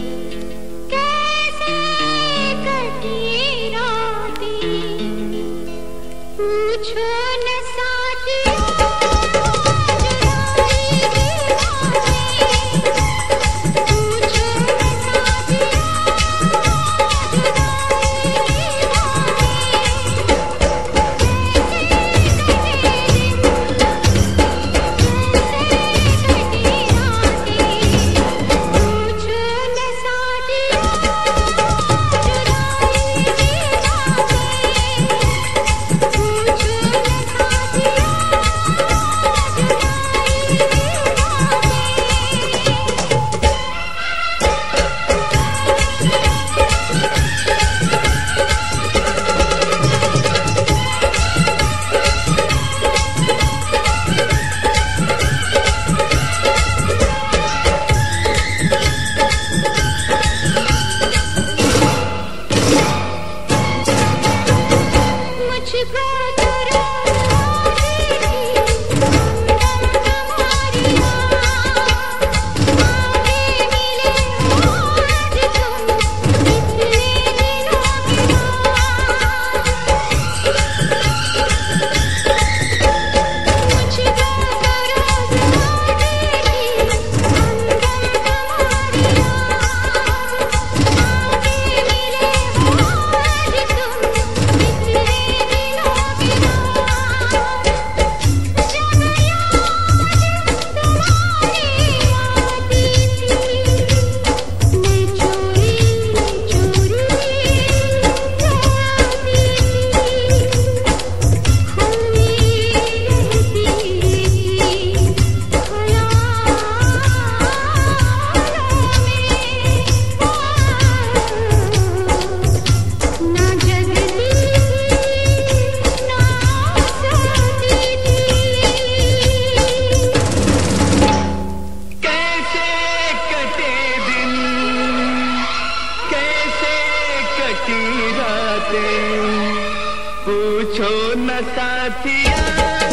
you. पूछो न साथिया।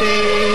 Hey.